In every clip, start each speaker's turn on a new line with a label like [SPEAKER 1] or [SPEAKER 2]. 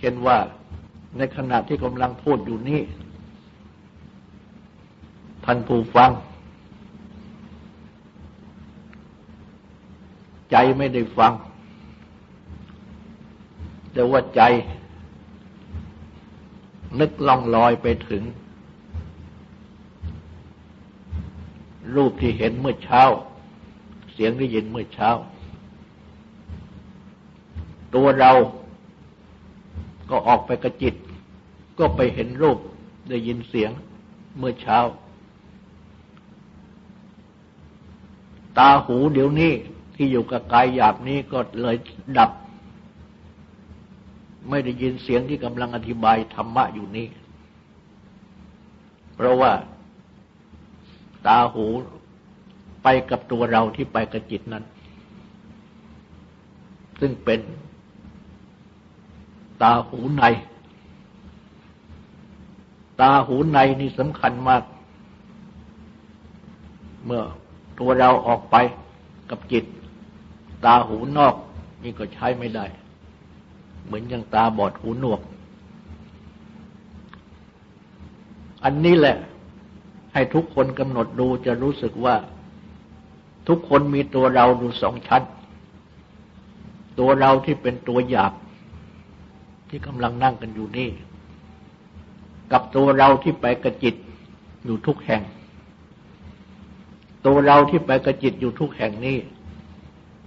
[SPEAKER 1] เช่นว่าในขณะที่กำลังพูดอยู่นี้ ท่านผู้ฟัง ใจไม่ได้ฟัง แต่ว่าใจ นึกล่องลอยไปถึง รูปที่เห็นเมื่อเช้า เสียงได้ยินเมื่อเช้า ตัวเรา ก็ออกไปกระจิต ก็ไปเห็นรูปได้ยินเสียงเมื่อเช้า ตาหูเดี๋ยวนี้ที่อยู่กับกายหยาบนี้ก็เลยดับ ไม่ได้ยินเสียงที่กำลังอธิบายธรรมะอยู่นี้ เพราะว่าตาหูไปกับตัวเราที่ไปกับจิตนั้น ซึ่งเป็น ตาหูใน ตาหูในนี่สำคัญมาก เมื่อตัวเราออกไปกับจิต ตาหูนอกนี่ก็ใช้ไม่ได้ เหมือนอย่างตาบอดหูหนวก อันนี้แหละ ให้ทุกคนกำหนดดูจะรู้สึกว่า ทุกคนมีตัวเราดูสองชั้น ตัวเราที่เป็นตัวหยาบ ที่กำลังนั่งกันอยู่นี่ กับตัวเราที่ไปกระจิตอยู่ทุกแห่ง ตัวเราที่ไปกระจิตอยู่ทุกแห่งนี้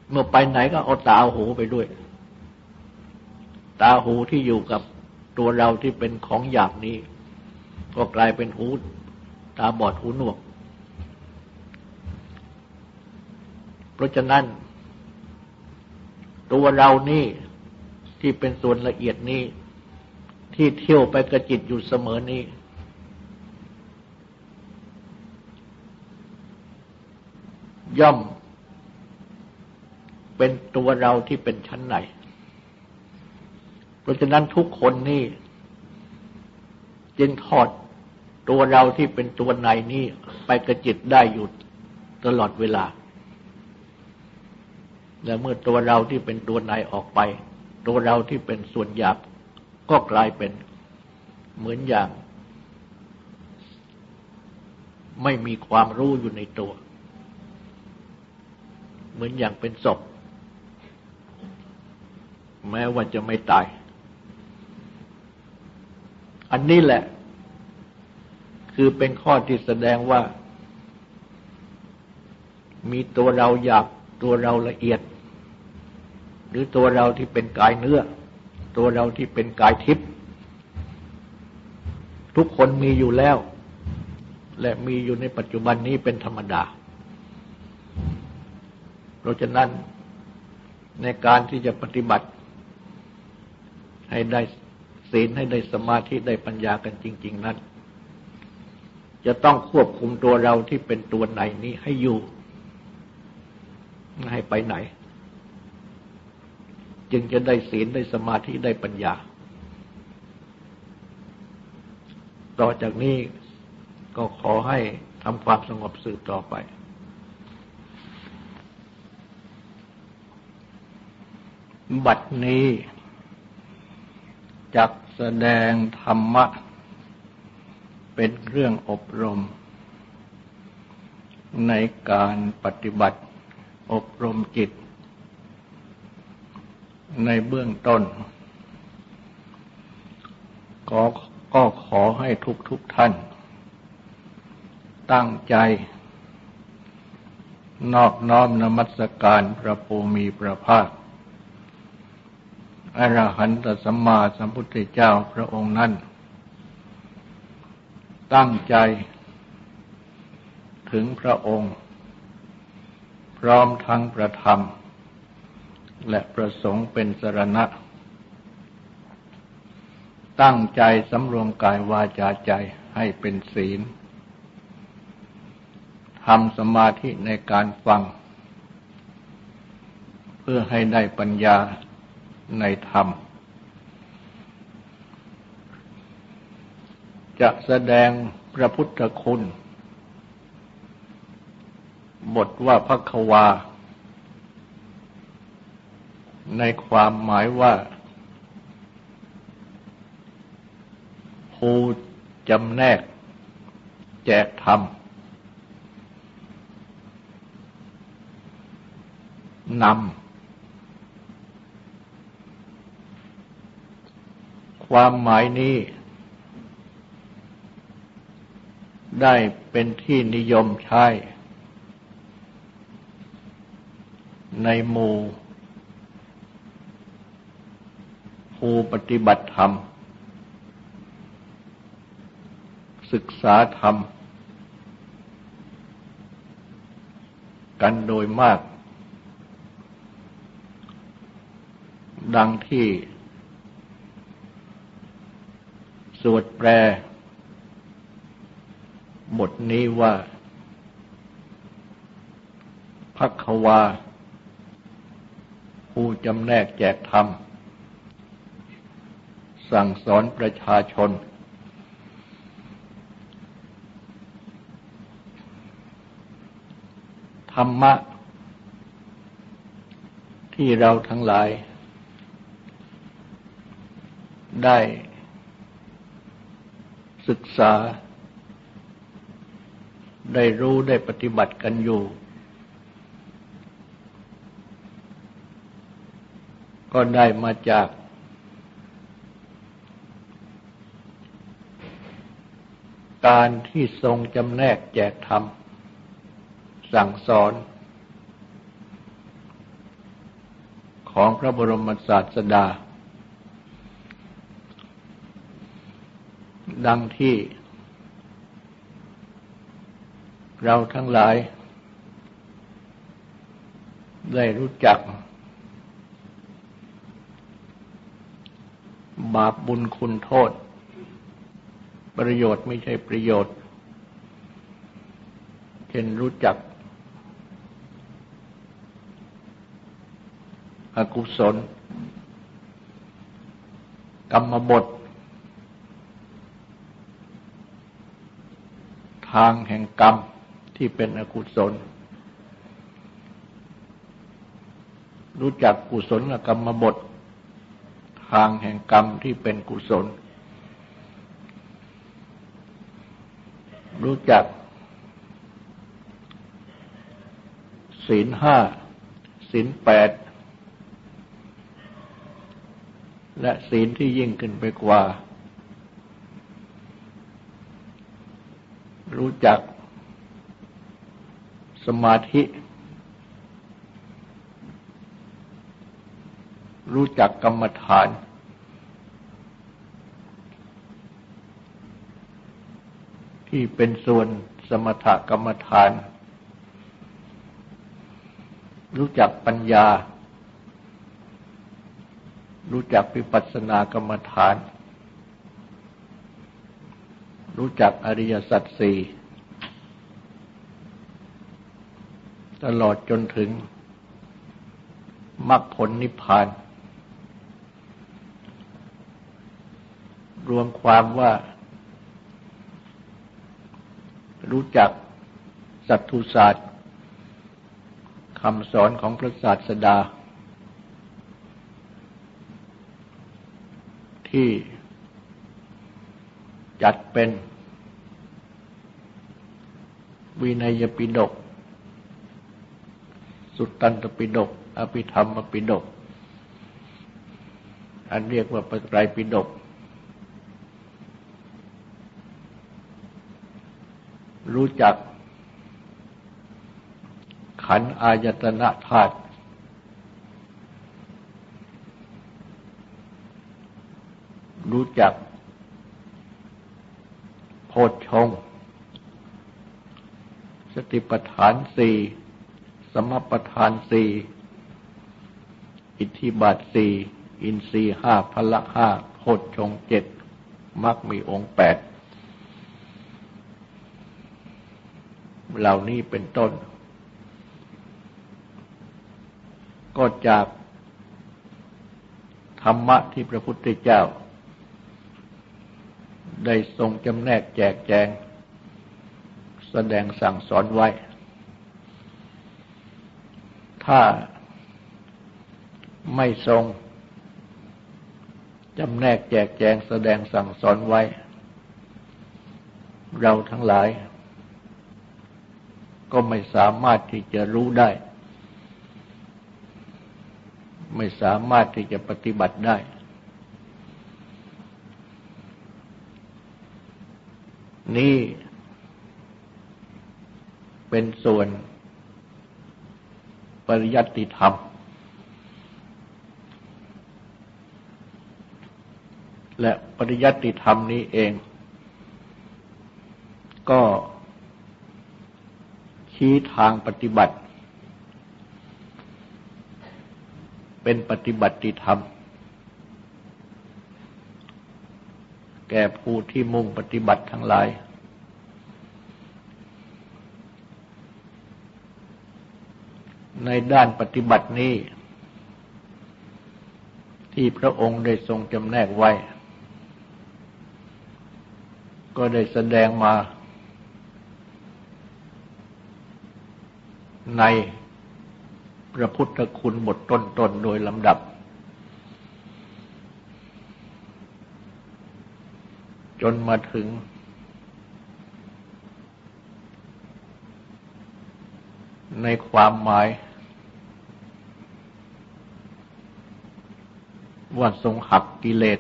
[SPEAKER 1] เมื่อไปไหนก็เอาตาหูไปด้วย ตาหูที่อยู่กับตัวเราที่เป็นของหยาบนี้ ก็กลายเป็นหูตาบอดหูหนวก เพราะฉะนั้น ตัวเรานี่ ที่เป็นส่วนละเอียดนี้ ที่เที่ยวไปกระจิตอยู่เสมอนี้ ย่อม เป็นตัวเราที่เป็นชั้นไหน เพราะฉะนั้นทุกคนนี่จึงถอดตัวเราที่เป็นตัวในนี้ไปกระจิตได้อยู่ตลอดเวลา และเมื่อตัวเราที่เป็นตัวในออกไป ตัวเราที่เป็นส่วนหยาบก็กลายเป็นเหมือนอย่าง ไม่มีความรู้อยู่ในตัว เหมือนอย่างเป็นศพ แม้ว่าจะไม่ตาย อันนี้แหละ คือเป็นข้อที่แสดงว่า มีตัวเราหยาบตัวเราละเอียด หรือตัวเราที่เป็นกายเนื้อ ตัวเราที่เป็นกายทิพย์ทุกคนมีอยู่แล้ว และมีอยู่ในปัจจุบันนี้เป็นธรรมดา เพราะฉะนั้นในการที่จะปฏิบัติ ให้ได้ศีลให้ได้สมาธิได้ปัญญากันจริง ๆนั้น จะต้องควบคุมตัวเราที่เป็นตัวไหนนี้ให้อยู่ ให้ไปไหน จึงจะได้ศีลได้สมาธิได้ปัญญา ต่อจากนี้ก็ขอให้ทำความสงบสืบต่อไปบัดนี้จักแสดงธรรมะ เป็นเรื่องอบรม ในการปฏิบัติอบรมจิต ในเบื้องต้น ก็ก็ขอให้ทุกทุกท่าน ตั้งใจ นอบน้อมนมัสการพระภูมิพระภาคอรหันตสัมมาสัมพุทธเจ้าพระองค์นั้น ตั้งใจถึงพระองค์ พร้อมทั้งประธรรม และประสงค์เป็นสรณะ ตั้งใจสำรวมกายวาจาใจให้เป็นศีลทำสมาธิในการฟัง เพื่อให้ได้ปัญญาในธรรม จะแสดงพระพุทธคุณ บทว่าพระควา ในความหมายว่า ผู้จำแนก แจกธรรมนำความหมายนี้ ได้เป็นที่นิยมใช้ในหมู่ ผู้ปฏิบัติธรรม ศึกษาธรรม กันโดยมาก ดังที่ สวดแปลบทนี้ว่าพักวา ผู้จำแนกแจกธรรม สั่งสอนประชาชน ธรรมะ ที่เราทั้งหลาย ได้ศึกษา ได้รู้ได้ปฏิบัติกันอยู่ ก็ได้มาจาก การที่ทรงจำแนกแจกธรรม สั่งสอน ของพระบรมศาสดา ดังที่เราทั้งหลาย ได้รู้จัก บาปบุญคุณโทษ ประโยชน์ไม่ใช่ประโยชน์ เช่นรู้จัก อกุศล กรรมบท ทางแห่งกรรมที่เป็นอกุศล รู้จักกุศลกรรมบท ทางแห่งกรรมที่เป็นกุศล รู้จัก ศีลห้าศีลแปดและศีลที่ยิ่งขึ้นไปกว่า รู้จัก สมาธิ รู้จักกรรมฐาน ที่เป็นส่วนสมถกรรมฐาน รู้จักปัญญา รู้จักวิปัสนากรรมฐาน รู้จักอริยสัจสี่ตลอดจนถึงมรรคผลนิพพาน รวมความว่า รู้จักสัตทุศาสตร์คำสอนของพระศาสดา ที่จัดเป็น วินัยปิฎกสุตตันตปิฎกอภิธรรมปิฎกอันเรียกว่าปไตรปิฎก รู้จัก ขันอายตนะธาตุรู้จัก โพชฌงสติปัฏฐานสี่สมปัฏฐานสี่อิทธิบาทสี่อินทรีห้าพละห้าโพชฌงเจ็ดมักมีองค์แปด เหล่านี้เป็นต้น ก็จากธรรมะที่พระพุทธเจ้า ได้ทรงจำแนกแจกแจง แสดงสั่งสอนไว้ ถ้าไม่ทรงจำแนกแจกแจงแสดงสั่งสอนไว้ เราทั้งหลาย ก็ไม่สามารถที่จะรู้ได้ ไม่สามารถที่จะปฏิบัติได้ นี่เป็นส่วนปริยัติธรรม และปริยัติธรรมนี้เอง ก็ ชี้ทางปฏิบัติ เป็นปฏิบัติธรรม แก่ผู้ที่มุ่งปฏิบัติทั้งหลาย ในด้านปฏิบัตินี้ ที่พระองค์ได้ทรงจำแนกไว้ ก็ได้แสดงมา ในพระพุทธคุณบทต้นๆโดยลำดับ จนมาถึง ในความหมายว่าทรงหักกิเลส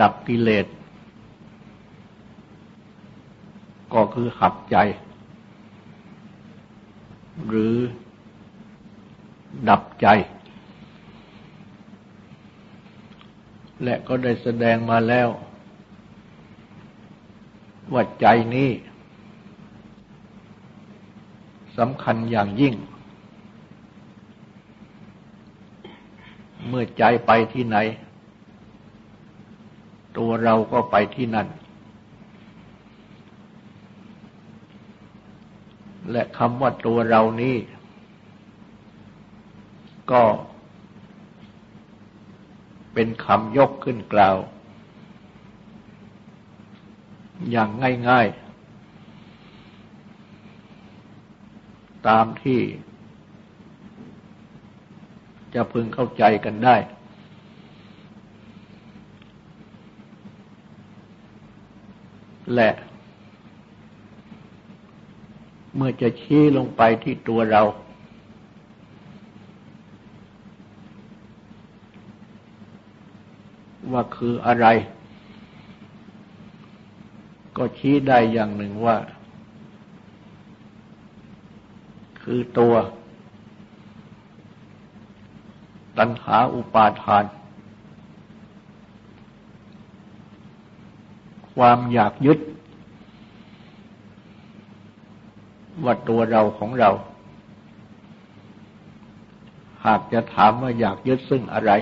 [SPEAKER 1] ดับกิเลส ก็คือหักใจ หรือดับใจ และก็ได้แสดงมาแล้ว ว่าใจนี้สำคัญอย่างยิ่ง เมื่อใจไปที่ไหน ตัวเราก็ไปที่นั่น และคำว่าตัวเรานี้ ก็เป็นคำยกขึ้นกล่าว อย่างง่าย ๆ ตามที่จะพึงเข้าใจกันได้ และ เมื่อจะชี้ลงไปที่ตัวเรา ว่าคืออะไร ก็ชี้ได้อย่างหนึ่งว่า คือตัว ตัณหาอุปาทาน ความอยากยึด ว่าตัวเราของเรา หากจะถามว่าอยากยึดซึ่งอะไร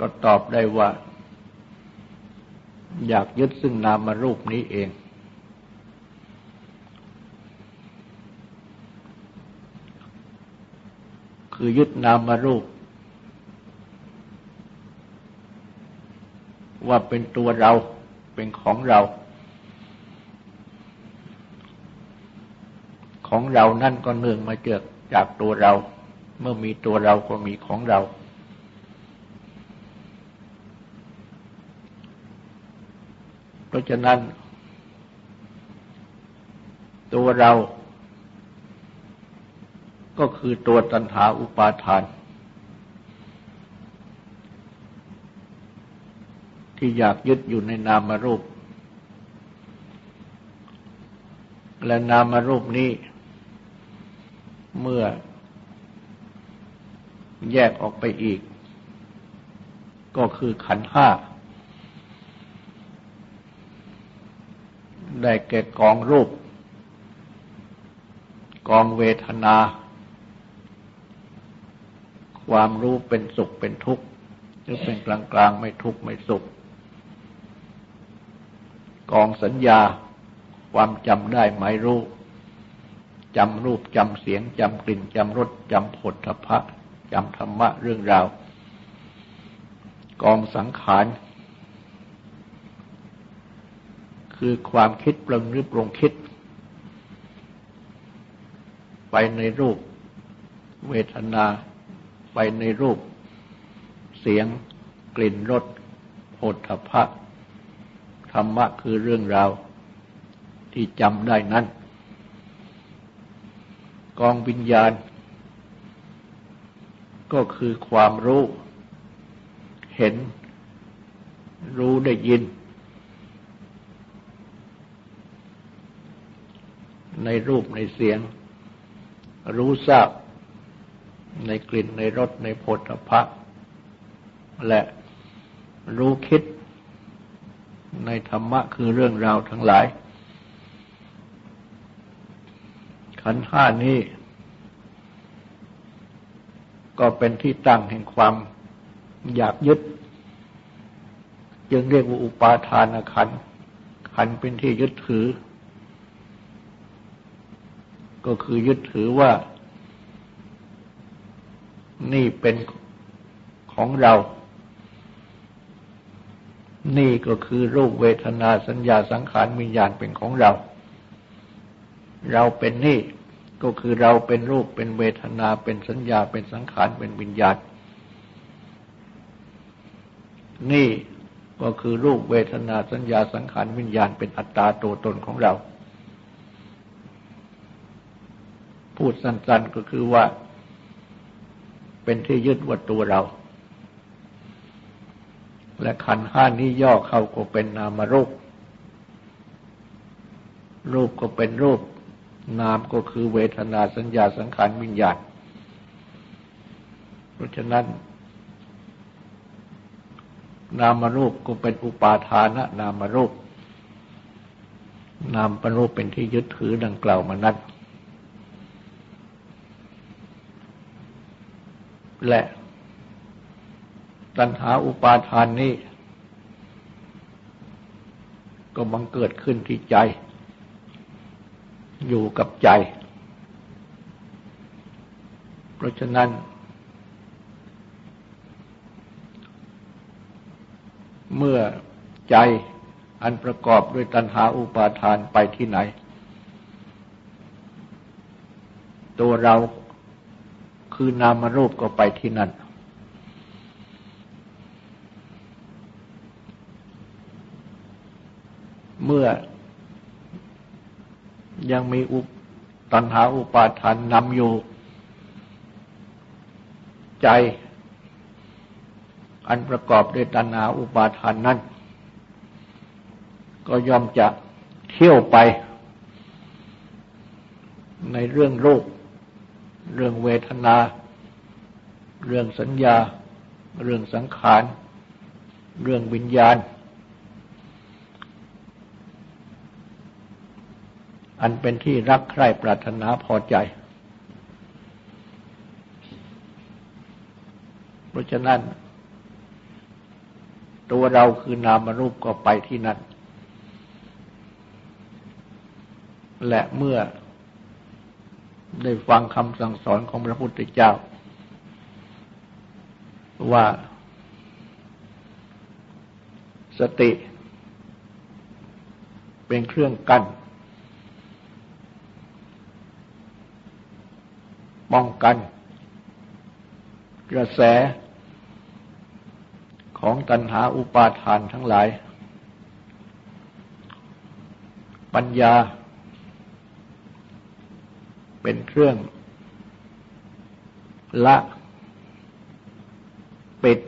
[SPEAKER 1] ก็ตอบได้ว่า อยากยึดซึ่งนามรูปนี้เอง คือยึดนามรูป ว่าเป็นตัวเราเป็นของเรา ของเรานั่นก็เนื่องมาเกิดจากตัวเรา เมื่อมีตัวเราก็มีของเรา เพราะฉะนั้น ตัวเรา ก็คือตัวตัณหาอุปาทาน ที่อยากยึดอยู่ในนามรูปและนามรูปนี้ เมื่อแยกออกไปอีก ก็คือขันห้า ได้แก่กองรูป กองเวทนา ความรู้เป็นสุขเป็นทุกข์ หรือเป็นกลางกลางไม่ทุกข์ไม่สุข กองสัญญา ความจำได้หมายรู้ จำรูปจำเสียงจำกลิ่นจำรสจำผลทพะจำธรรมะเรื่องราว กองสังขาร คือความคิดปรุงหรือปรุงคิด ไปในรูป เวทนา ไปในรูป เสียง กลิ่นรสผฏฐพะธรรมะคือเรื่องราวที่จำได้นั้น กองวิญญาณ ก็คือความรู้ เห็น รู้ได้ยิน ในรูปในเสียง รู้ทราบ ในกลิ่นในรสในผฏฐพะและรู้คิด ในธรรมะคือเรื่องราวทั้งหลาย ขันห้านี้ ก็เป็นที่ตั้งแห่งความอยากยึด จึงเรียกว่าอุปาทานขันขันเป็นที่ยึดถือ ก็คือยึดถือว่า นี่เป็นของเรา นี่ก็คือรูปเวทนาสัญญาสังขารวิญญาณเป็นของเรา เราเป็นนี่ ก็คือเราเป็นรูปเป็นเวทนาเป็นสัญญาเป็นสังขารเป็นวิญญาณ นี่ก็คือรูปเวทนาสัญญาสังขารวิญญาณเป็นอัตตาตัวตนของเรา พูดสั้นๆก็คือว่า เป็นที่ยึดว่าตัวเรา และขันห้านี้ย่อเข้าก็เป็นนามรูป รูปก็เป็นรูป นามก็คือเวทนาสัญญาสังขารวิญญาณ เพราะฉะนั้น นามรูปก็เป็นอุปาทานะนามรูป นามปรูปเป็นที่ยึดถือดังกล่าวมานั้นและตัณหาอุปาทานนี้ ก็บังเกิดขึ้นที่ใจ อยู่กับใจ เพราะฉะนั้น เมื่อใจอันประกอบด้วยตัณหาอุปาทานไปที่ไหน ตัวเราคือนามรูปก็ไปที่นั่น เมื่อ ยังมีอุปตัณหาอุปาทานนำอยู่ ใจ อันประกอบด้วยตัณหาอุปาทานนั้นก็ย่อมจะเที่ยวไป ในเรื่องรูป เรื่องเวทนา เรื่องสัญญา เรื่องสังขาร เรื่องวิญญาณ อันเป็นที่รักใคร่ปรารถนาพอใจ เพราะฉะนั้น ตัวเราคือนามรูปก็ไปที่นั่น และเมื่อได้ฟังคำสั่งสอนของพระพุทธเจ้า ว่าสติเป็นเครื่องกั้น ป้องกัน กระแสของตัณหาอุปาทานทั้งหลาย ปัญญา เป็นเครื่อง ละ ปิด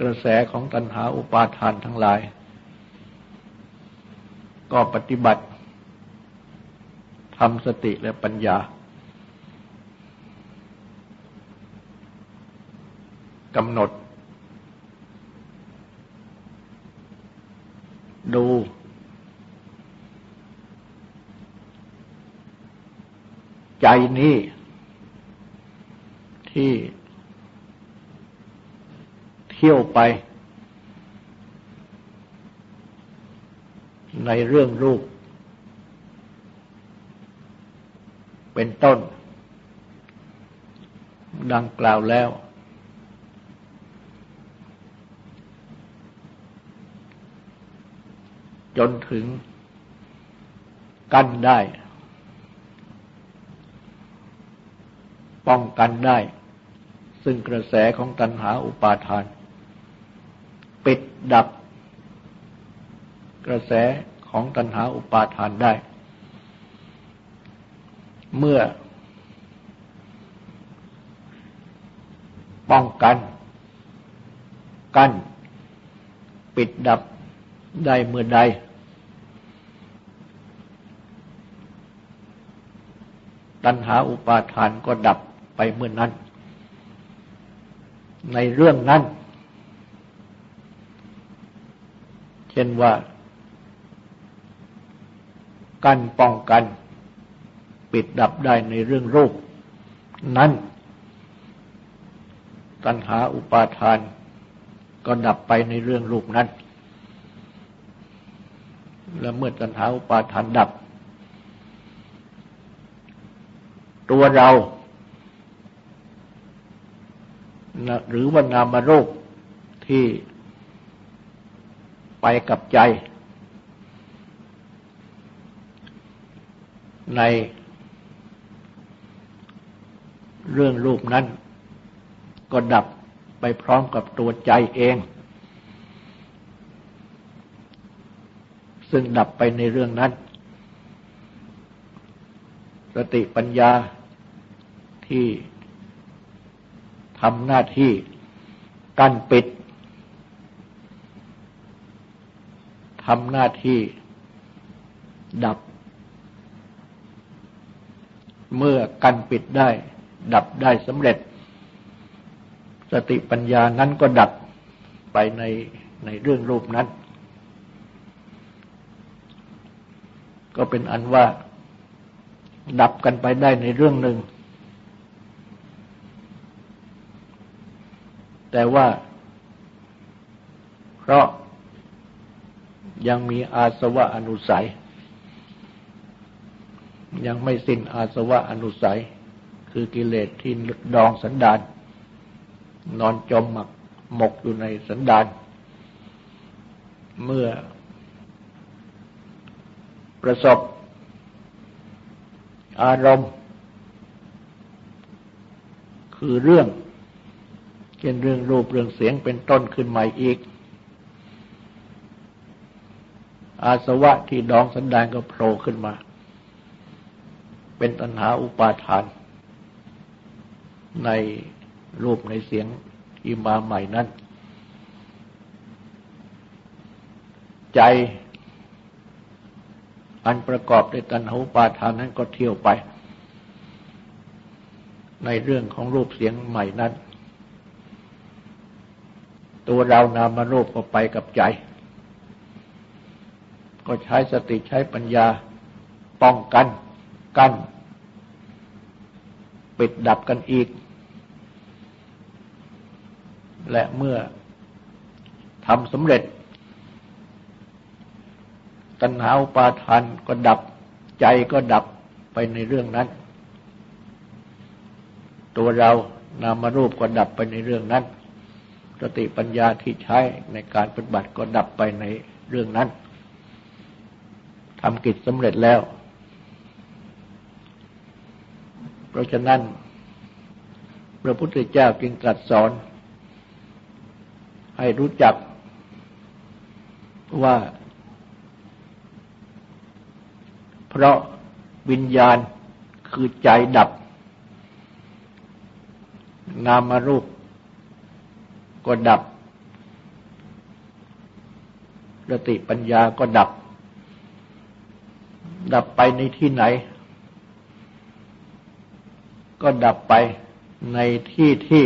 [SPEAKER 1] กระแสของตัณหาอุปาทานทั้งหลาย ก็ปฏิบัติ ทำสติและปัญญากำหนด ดู ใจนี้ ที่ เที่ยวไป ในเรื่องรูป เป็นต้น ดังกล่าวแล้ว จนถึงกั้นได้ ป้องกันได้ ซึ่งกระแสของตัณหาอุปาทาน ปิดดับกระแสของตัณหาอุปาทานได้ เมื่อ ป้องกัน กั้น ปิดดับได้เมื่อใด ตัณหาอุปาทานก็ดับไปเมื่อนั้น ในเรื่องนั้น เช่นว่า กั้นป้องกัน ปิดดับได้ในเรื่องรูป นั้นตัณหาอุปาทาน ก็ดับไปในเรื่องรูปนั้น และเมื่อตัณหาอุปาทานดับ ตัวเราหรือว่านามรูปที่ไปกับใจ ใน เรื่องรูปนั้น ก็ดับไปพร้อมกับตัวใจเอง ซึ่งดับไปในเรื่องนั้น สติปัญญาที่ทำหน้าที่กั้นปิดทำหน้าที่ดับ เมื่อกันปิดได้ ดับได้สำเร็จ สติปัญญานั้นก็ดับไปในในเรื่องรูปนั้น ก็เป็นอันว่า ดับกันไปได้ในเรื่องหนึ่ง แต่ว่า เพราะยังมีอาสวะอนุสัย ยังไม่สิ้นอาสวะอนุสัย คือกิเลสที่ดองสันดาน นอนจมหมักหมกอยู่ในสันดาน เมื่อประสบอารมณ์ คือเรื่องเช่นเรื่องรูปเรื่องเสียงเป็นต้นขึ้นใหม่อีก อาสวะที่ดองสันดานก็โผล่ขึ้นมา เป็นตัณหาอุปาทาน ในรูปในเสียงที่มาใหม่นั้น ใจอันประกอบด้วยตัณหาปาทานนั้นก็เที่ยวไป ในเรื่องของรูปเสียงใหม่นั้น ตัวเรานามารูปก็ไปกับใจ ก็ใช้สติใช้ปัญญาป้องกันกัน ปิดดับกันอีก และเมื่อทำสำเร็จ ตัณหาอุปาทานก็ดับ ใจก็ดับไปในเรื่องนั้น ตัวเรานามารูปก็ดับไปในเรื่องนั้น สติปัญญาที่ใช้ในการปฏิบัติก็ดับไปในเรื่องนั้นทำกิจสำเร็จแล้ว เพราะฉะนั้น พระพุทธเจ้าจึงตรัสสอน ให้รู้จักว่า เพราะวิญญาณคือใจดับ นามารูปก็ดับสติปัญญาก็ดับ ดับไปในที่ไหน ก็ดับไปในที่ที่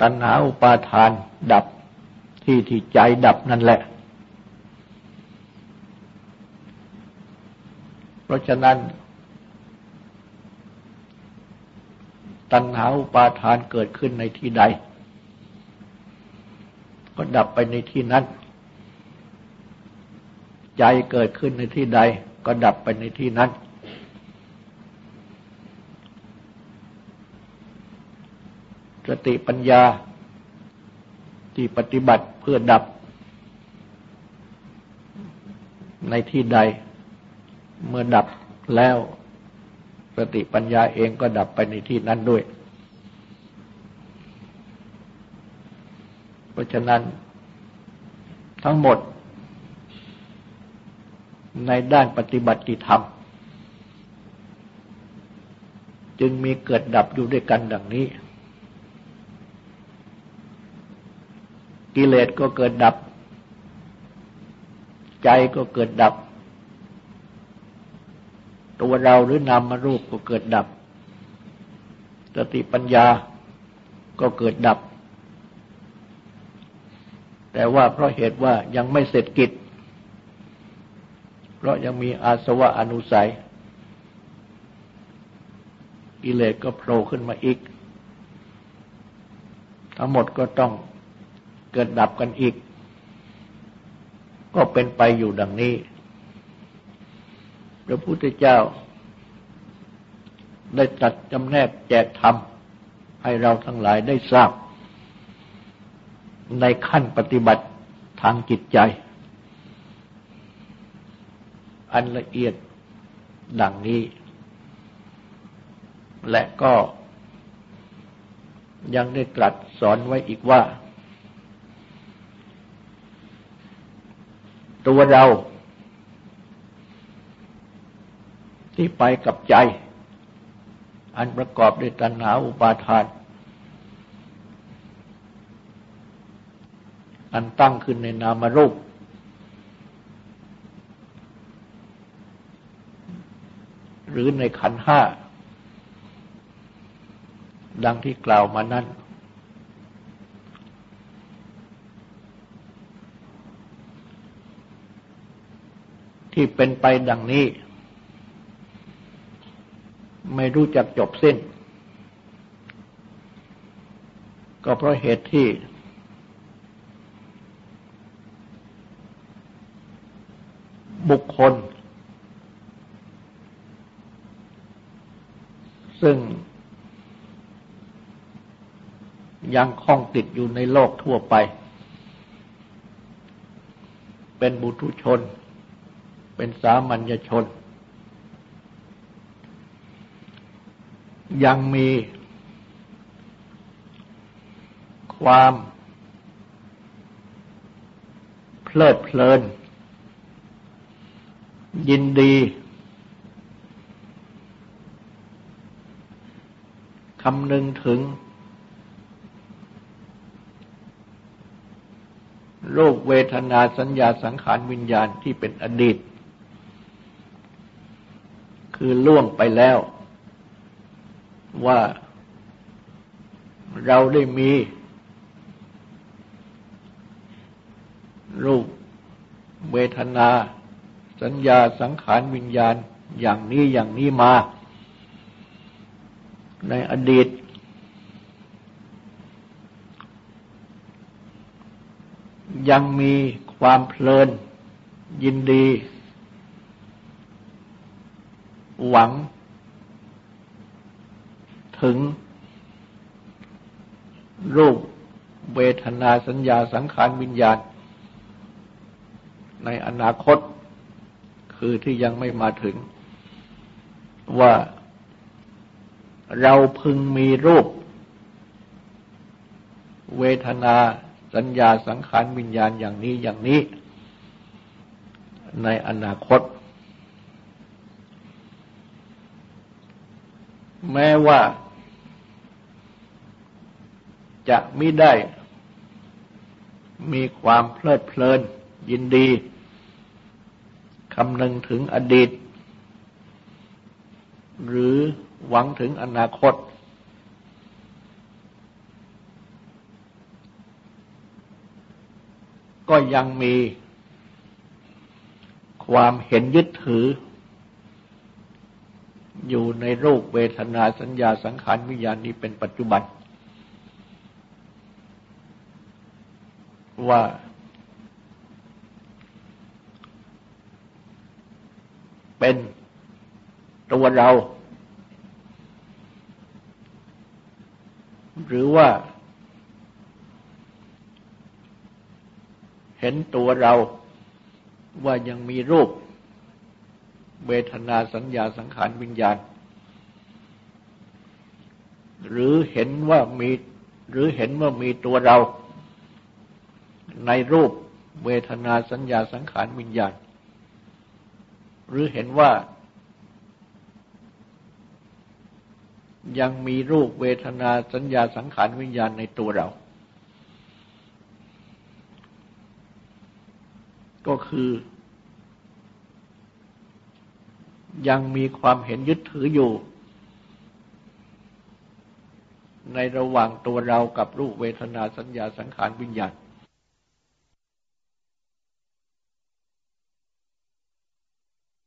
[SPEAKER 1] ตัณหาอุปาทานดับที่ที่ใจดับนั่นแหละ เพราะฉะนั้น ตัณหาอุปาทานเกิดขึ้นในที่ใด ก็ดับไปในที่นั้น ใจเกิดขึ้นในที่ใด ก็ดับไปในที่นั้น ติปัญญาที่ปฏิบัติเพื่อดับ ในที่ใด เมื่อดับแล้ว สติปัญญาเองก็ดับไปในที่นั้นด้วย เพราะฉะนั้นทั้งหมด ในด้านปฏิบัติธรรม จึงมีเกิดดับอยู่ด้วยกันดังนี้ กิเลสก็เกิดดับ ใจก็เกิดดับ ตัวเราหรือนามรูปก็เกิดดับ สติปัญญาก็เกิดดับ แต่ว่าเพราะเหตุว่ายังไม่เสร็จกิจ เพราะยังมีอาสวะอนุสัย กิเลสก็โผล่ขึ้นมาอีก ทั้งหมดก็ต้อง เกิดดับกันอีก ก็เป็นไปอยู่ดังนี้ พระพุทธเจ้า ได้ตัดจำแนกแจกธรรม ให้เราทั้งหลายได้ทราบ ในขั้นปฏิบัติทางจิตใจ อันละเอียดดังนี้ และก็ยังได้ตรัสสอนไว้อีกว่า ตัวเรา ที่ไปกับใจ อันประกอบด้วยตัณหาอุปาทาน อันตั้งขึ้นในนามรูป หรือในขันห้า ดังที่กล่าวมานั้น ที่เป็นไปดังนี้ ไม่รู้จักจบสิ้น ก็เพราะเหตุที่ บุคคล ซึ่งยังคล้องติดอยู่ในโลกทั่วไป เป็นบุตุชน เป็นสามัญชน ยังมีความเพลิดเพลิน ยินดีคำนึงถึงโรคเวทนาสัญญาสังขารวิญญาณที่เป็นอดีต คือล่วงไปแล้ว ว่าเราได้มี รูปเวทนา สัญญาสังขารวิญญาณอย่างนี้อย่างนี้มา ในอดีต ยังมีความเพลินยินดี หวัง ถึง รูปเวทนาสัญญาสังขารวิญญาณ ในอนาคตคือที่ยังไม่มาถึง ว่าเราพึงมีรูป เวทนาสัญญาสังขารวิญญาณอย่างนี้อย่างนี้ ในอนาคต แม้ว่าจะไม่ได้มีความเพลิดเพลินยินดีคำนึงถึงอดีต หรือหวังถึงอนาคต ก็ยังมีความเห็นยึดถือ อยู่ในรูปเวทนาสัญญาสังขารวิญญาณนี้เป็นปัจจุบัน ว่า เป็นตัวเรา หรือว่า เห็นตัวเราว่ายังมีรูป เวทนาสัญญาสังขารวิญญาณ หรือเห็นว่ามีหรือเห็นว่ามีตัวเรา ในรูปเวทนาสัญญาสังขารวิญญาณ หรือเห็นว่า ยังมีรูปเวทนาสัญญาสังขารวิญญาณในตัวเรา ก็คือ ยังมีความเห็นยึดถืออยู่ ในระหว่างตัวเรากับรูปเวทนาสัญญาสังขารวิญญาณ